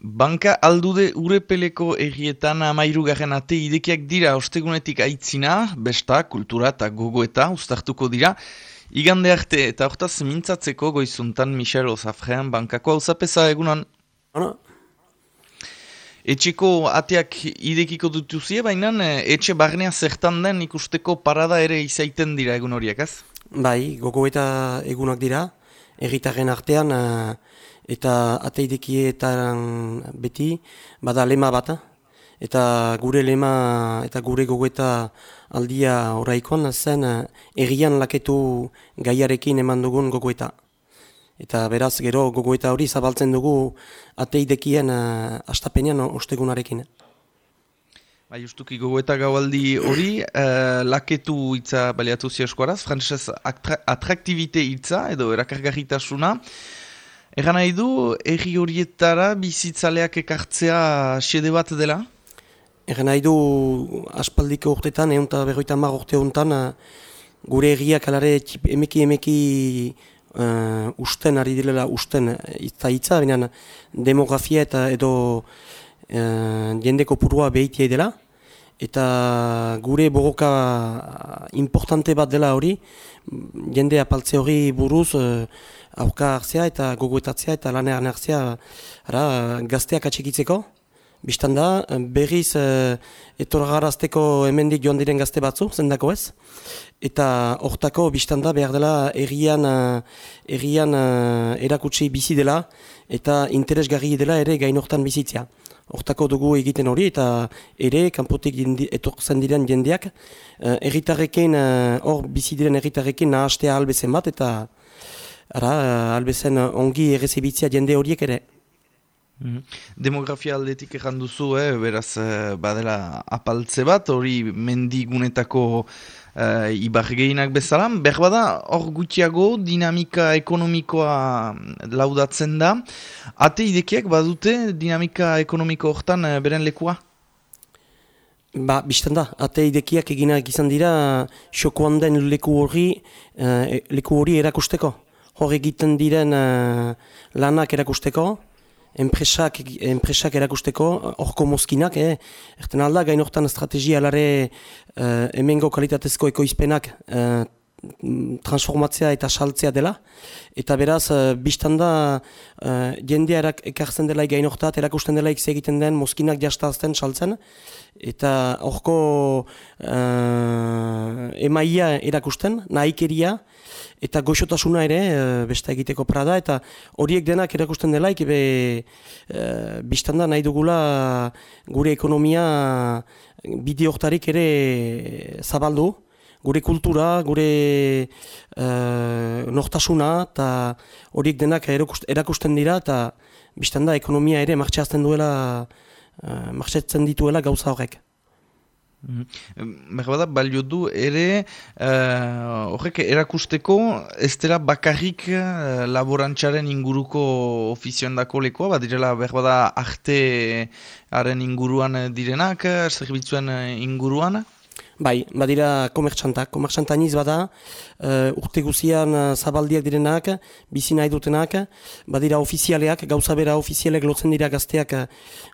Banka aldude urepeleko errietan amairu garen ate idekiak dira ostegunetik aitzina, besta, kultura eta gogo eta ustartuko dira. Igande arte eta hortaz mintzatzeko goizuntan Michel Ozafrean bankako hau zapesa egunon. Ano. Etxeko ateak idekiko dutuzie, baina eh, etxe barnea zertan den ikusteko parada ere izaiten dira egun horiek, ez? Bai, gogo eta egunak dira, erritaren artean, eh, eta ateidekietan beti, bada lema bat, eta gure lema eta gure gogoeta aldia oraikoan zen errian laketu gaiarekin eman dugun gogoeta. Eta beraz gero gogoeta hori zabaltzen dugu ateidekien uh, astapenean ostegunarekin. Ba, justuki gogoeta gaualdi hori, uh, laketu hitza baliatu zioskoaraz, frantzesez atraktibite hitza edo erakargarritasuna. Egan nahi du, erri horietara bizitzaleak ekartzea xede bat dela? Egan nahi du, aspaldiko urtetan, egun eta berroita mar urte honetan, gure erriak alare emeki emeki uh, usten ari direla, usten hitza hitza, baina demografia eta edo uh, jendeko purua behitia dela, eta gure bogoka importante bat dela hori, jende apaltze hori buruz, aurka hartzea eta gogoetatzea eta lanean hartzea ara, gazteak atxikitzeko. Bistan da, berriz e, etorgarazteko hemendik joan diren gazte batzu, zendako ez. Eta hortako biztan da behar dela errian, errian erakutsi bizi dela eta interesgarri dela ere gainortan bizitzea. Hortako dugu egiten hori eta ere kanpotik etorzen diren jendeak erritarrekin, hor bizi diren erritarrekin nahastea albezen bat eta ara, albezen ongi errezibitzia jende horiek ere. Mhm. Demografia aldetik egan duzu, eh, beraz, eh, badela apaltze bat, hori mendigunetako eh, ibargeinak bezala. Behar bada, hor gutxiago dinamika ekonomikoa laudatzen da. Ate idekiak badute dinamika ekonomiko hortan eh, beren lekua? Ba, bizten da, ate idekiak eginak izan dira, xokoan den leku hori, eh, leku hori erakusteko hor egiten diren uh, lanak erakusteko, enpresak, enpresak erakusteko, horko mozkinak, eh? erten alda, gain hortan estrategia alare uh, emengo kalitatezko ekoizpenak uh, transformatzea eta saltzea dela. Eta beraz, uh, biztan da, uh, jendea ekartzen dela gain hortat, erakusten dela egiten den mozkinak jastazten saltzen. Eta horko uh, emaia erakusten, nahikeria, eta goxotasuna ere e, beste egiteko prada eta horiek denak erakusten delaik be e, biztanda nahi dugula gure ekonomia bide ere zabaldu gure kultura, gure e, nortasuna eta horiek denak erakusten dira eta biztanda ekonomia ere martxeazten duela e, martxeatzen dituela gauza horrek. Berbada, balio du ere, uh, horrek erakusteko, ez dela bakarrik uh, laborantzaren inguruko ofizioan dako lekoa, bat direla berbada artearen inguruan direnak, zerbitzuen inguruan? Bai, badira komertxantak. Komertxanta iniz bada, uh, urte guzian uh, zabaldiak direnak, bizi nahi dutenak, badira ofizialeak, gauza bera ofizialek lotzen dira gazteak uh,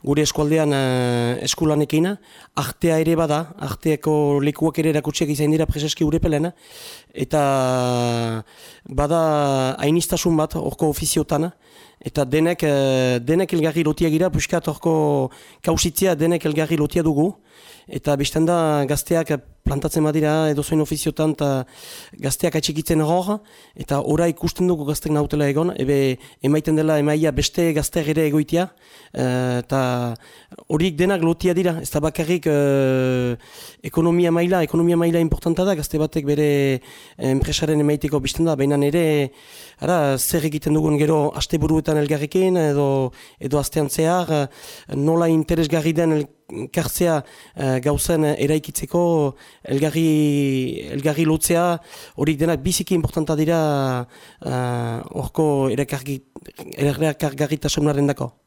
gure eskualdean uh, eskulanekin. Artea ere bada, arteako lekuak ere erakutsiak izan dira preseski urepelen. Eta bada hainistasun bat, orko ofiziotan, eta denek, uh, denek elgarri lotiak gira, puskat orko kausitzia denek elgarri lotia dugu. Eta bestan da gazteak plantatzen badira edo zoin ofiziotan eta gazteak atxikitzen hor. Eta ora ikusten dugu gaztek nautela egon. Ebe emaiten dela emaia beste gazteak ere egoitia. Eh, eta horiek denak lotia dira. Ez da bakarrik uh, ekonomia maila. Ekonomia maila importanta da. Gazte batek bere enpresaren emaiteko bestan da. Baina ere ara, zer egiten dugun gero asteburuetan elgarrekin edo, edo astean zehar nola interesgarri den kartzea uh, gauzen eraikitzeko elgarri, elgarri lotzea hori denak biziki importanta dira horko uh, erakargarri tasunaren dako.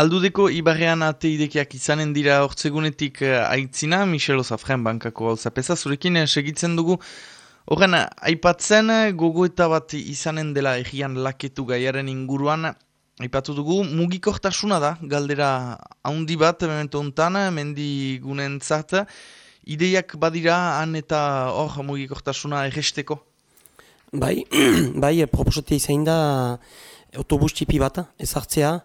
Aldudeko ibarrean ateidekiak izanen dira hortzegunetik uh, aitzina, Michel Ozafren bankako hau zapesa, zurekin uh, segitzen dugu. Horren, aipatzen gogoeta bat izanen dela egian laketu gaiaren inguruan, aipatu dugu, mugikortasuna da, galdera haundi bat, memento ontan, mendi gunen zart, ideiak badira han eta hor mugikortasuna egesteko? Bai, bai, proposatia izan da autobus txipi bat, ezartzea,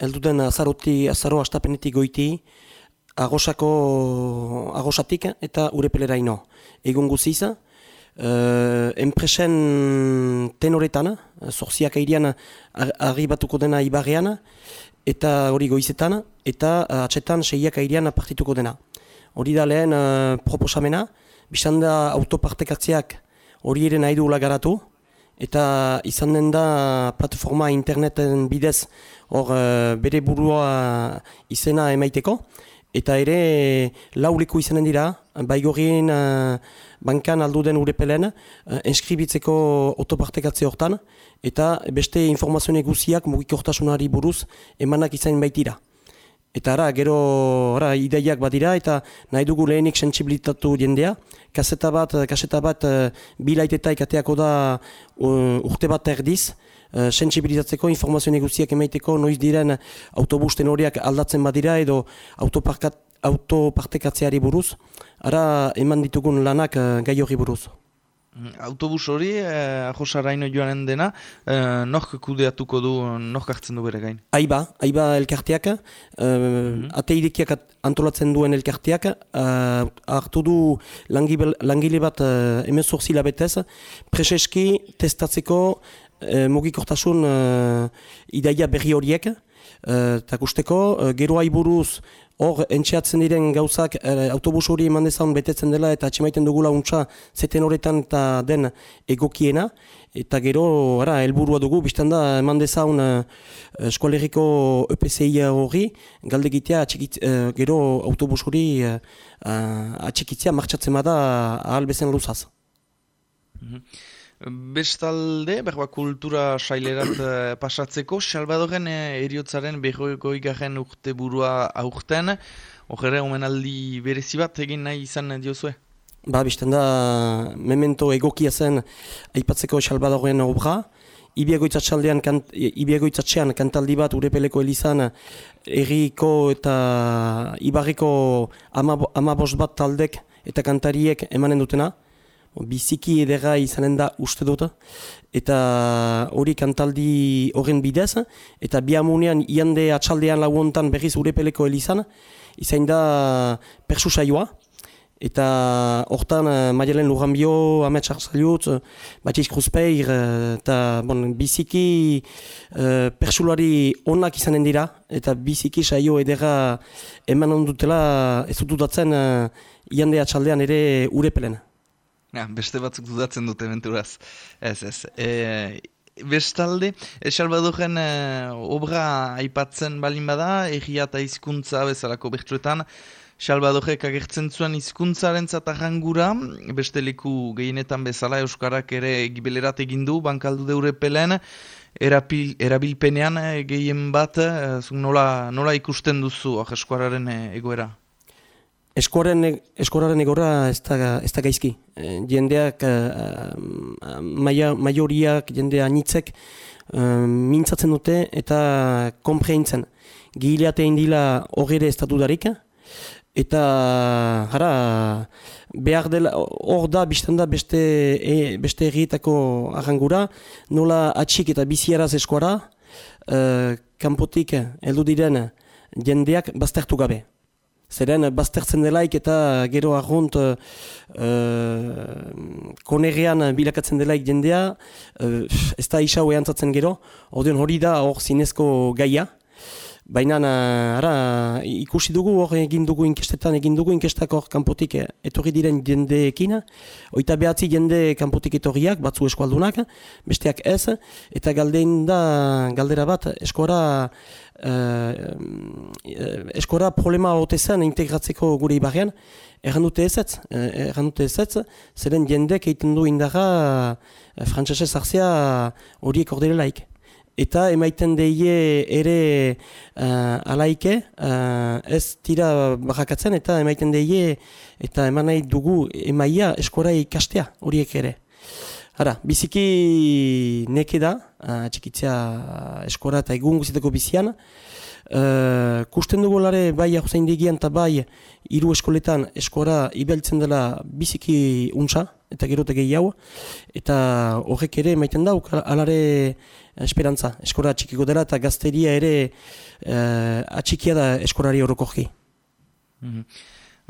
elduden azaroti, azaro astapenetik goiti, agosako, agosatik eta urepelera ino. Egun guziz, uh, enpresen tenoretan, zorziak airean arribatuko dena ibarrean, eta hori goizetan, eta atxetan seiak airean partituko dena. Hori da lehen uh, proposamena, bizan da autopartekatzeak hori ere nahi duela garatu, eta izan den da plataforma interneten bidez hor uh, bere burua izena emaiteko, eta ere lauliko izanen dira, baigorien uh, bankan aldu den urepelen, uh, enskribitzeko autopartekatze hortan, eta beste informazioen guziak mugikortasunari buruz emanak izan baitira. Eta ara, gero ara, ideiak badira eta nahi dugu lehenik sensibilitatu jendea. Kaseta bat, kaseta bat uh, bilaitetak ateako da uh, urte bat erdiz. Uh, sensibilizatzeko, informazio neguziak emaiteko, noiz diren autobusten horiak aldatzen badira edo autopartekatzeari buruz. Ara, eman ditugun lanak uh, gai hori buruz. Mm, autobus hori, eh, ahosaraino joanen dena, eh, nok kudeatuko du, nok hartzen du bere gain? Aiba, aiba elkarteak, eh, mm -hmm. ateidekiak antolatzen duen elkarteak, eh, hartu du langile, langile bat eh, emezorzi labetez, preseski testatzeko eh, mugikortasun eh, idaia berri horiek, eta gusteko, uh, gero aiburuz hor entxeatzen diren gauzak uh, autobus hori eman dezan betetzen dela eta atxemaiten dugula untsa zeten horretan eta den egokiena eta gero ara, helburua dugu biztan da eman dezan uh, eskualeriko EPCI hori galdegitea uh, gero autobus hori uh, atxikitzea martxatzen bada ahal bezen luzaz. Mm Bestalde, berba kultura sailerat uh, pasatzeko, Salvadoren uh, eriotzaren behoiko garen urte burua aurten, horre omenaldi berezi bat egin nahi izan diozue? Ba, bizten da, memento egokia zen aipatzeko Salvadoren obra, Ibiagoitzatxaldean, kant, ibiagoitzatxean kantaldi bat urepeleko elizan erriko eta ibarriko amabos bat taldek eta kantariek emanen dutena biziki edera izanen da uste dut, eta hori kantaldi horren bidez, eta biamunean iande atxaldean laguontan berriz urepeleko elizan, izain da persu saioa, eta hortan uh, Maialen Luranbio, Amet Charzaliut, Batiz Kruzpeir, uh, eta bon, biziki uh, persulari onak izanen dira, eta biziki saio edera eman ondutela ez dutatzen uh, iande atxaldean ere urepelen. Ja, beste batzuk dudatzen dute menturaz. Ez, ez. E, bestalde, Salvadoren e, obra aipatzen balin bada, egia eta hizkuntza bezalako bertruetan, Salvadorek agertzen zuen hizkuntzaren zatarrangura, beste leku gehienetan bezala Euskarak ere gibelerat egindu, bankaldu deure pelen, erapil, erabilpenean e, gehien bat, e, nola, nola ikusten duzu eskuararen e, egoera? Eskoraren, eskoraren egorra ez da, ez da gaizki. E, jendeak, uh, maioriak, jendea anitzek, mintzatzen dute eta kompreintzen. Gileate indila horre ez darik. Eta, jara, behar dela, hor da, biztan da, beste, e, beste errietako arrangura, nola atxik eta biziaraz eskora, uh, kanpotik, heldu diren, jendeak baztertu gabe. Zeren, baztertzen delaik eta gero argunt uh, konerean bilakatzen delaik jendea, uh, ez da isa antzatzen gero, hori da hor zinezko gaia. Baina, ara, ikusi dugu hor egin dugu inkestetan, egin dugu inkestak hor kanpotik etorri diren jendeekin. Oita behatzi jende kanpotik etorriak, batzu eskualdunak, besteak ez. Eta galdein da, galdera bat, eskora, uh, eskora problema hote zen integratzeko gure ibarrean. Erran dute ez ez, erran dute ez ez, zeren jendek egiten du indarra uh, frantzese zarzea horiek ordele laik eta emaiten deie ere uh, alaike, uh, ez tira bajakatzen eta emaiten deie eta eman nahi dugu emaia eskora ikastea horiek ere. Hara, biziki neke da, uh, txikitzea eskora eta egun guztietako bizian, Uh, kusten dugu lare bai hauzain digian eta bai hiru eskoletan eskora ibeltzen dela biziki untsa eta gerote gehiago eta horrek ere maiten dauk alare esperantza eskora txikiko dela eta gazteria ere uh, atxikia da eskorari horrokogi. Mm -hmm.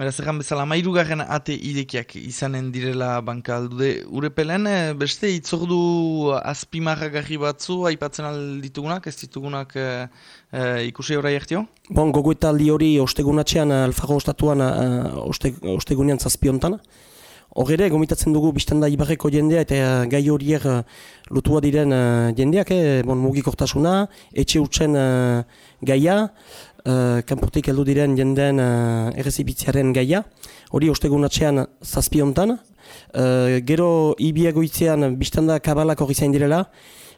Beraz, egan bezala, mairu ate idekiak izanen direla banka aldude. Urepelen, eh, beste itzordu azpimarra garri batzu, aipatzen alditugunak, ez ditugunak e, e, ikusi horai ertio? Bon, gogoeta aldi hori ostegunatxean, alfago ostatuan, oste, ostegunean zazpiontan. Horre, gomitatzen dugu biztanda ibarreko jendea eta gai horiek lotua diren jendeak, eh? bon, mugikortasuna, etxe utzen gaia, uh, kanportik heldu diren jendeen uh, errezibitziaren gaia, hori ostegun atxean zazpiontan. Uh, gero ibiagoitzean biztanda kabalak hori zain direla,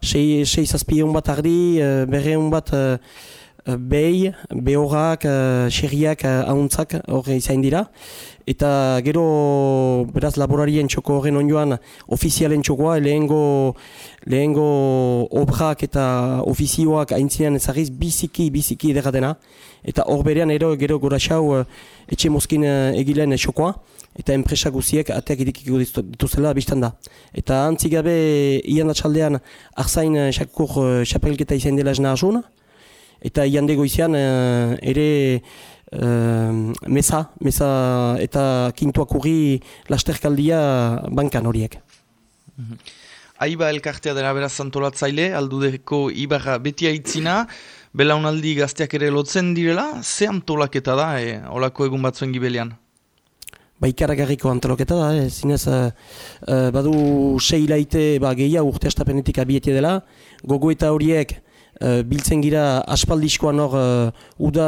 sei, sei zazpion bat ardi, uh, berreun bat uh, behi, behorak, uh, xerriak, uh, ahuntzak hori zain dira. Eta gero, beraz, laborarien txoko horren onjoan, ofizialen txokoa, lehengo, lehengo obrak eta ofizioak aintzinean ezagiz biziki, biziki edera dena. Eta hor berean ero, gero gora xau, eh, etxe mozkin eh, egilen txokoa, eta enpresa guziek ateak idikiko dituzela biztan da. Eta antzigabe, ian da txaldean, arzain xakur xapelketa izan dela esna asun, eta ian degoizian ere, uh, meza, meza eta kintuak urri lasterkaldia bankan horiek. Mhm. Aiba elkartea dena beraz zantolatzaile, aldudeko ibarra beti aitzina, belaunaldi gazteak ere lotzen direla, ze antolaketa da, e, olako egun batzuen gibelian? Ba, ikaragarriko antolaketa da, eh? zinez, uh, badu sei laite ba, gehia urte astapenetik abietia dela, gogo eta horiek, uh, biltzen gira aspaldizkoan hor uh, uda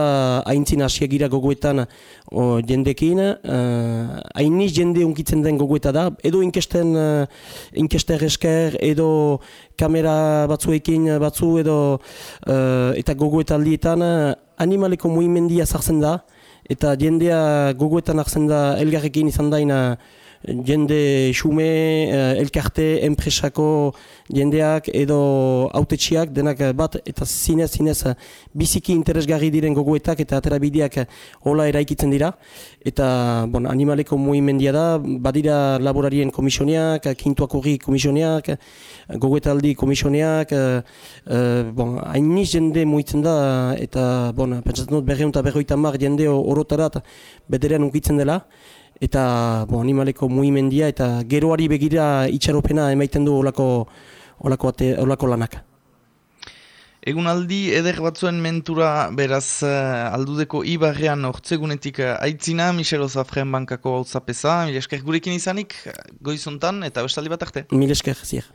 haintzin hasiak gira gogoetan uh, jendekin. Uh, Hainiz jende unkitzen den gogoeta da, edo inkesten uh, inkester esker, edo kamera batzuekin batzu, edo uh, eta gogoeta aldietan uh, animaleko muimendia zartzen da, eta jendea gogoetan hartzen da elgarrekin izan daina jende xume, uh, elkarte, enpresako jendeak edo autetxiak denak bat eta zinez, zinez biziki interesgarri diren gogoetak eta aterabideak hola eraikitzen dira. Eta bon, animaleko muimendia da, badira laborarien komisioniak, kintuak horri komisioniak, gogoetaldi komisioniak, uh, bon, hainiz jende muitzen da eta bon, pentsatzen dut berreun eta berroita mar jende orotarat bederean unkitzen dela eta bo, animaleko muimendia eta geroari begira itxaropena emaiten du olako, olako, ate, olako lanak. Egunaldi eder batzuen mentura beraz uh, aldudeko ibarrean ortsegunetik uh, aitzina, Michelo Zafren bankako hau zapesa, mil esker gurekin izanik, goizontan eta bestaldi bat arte. Mil esker, zier.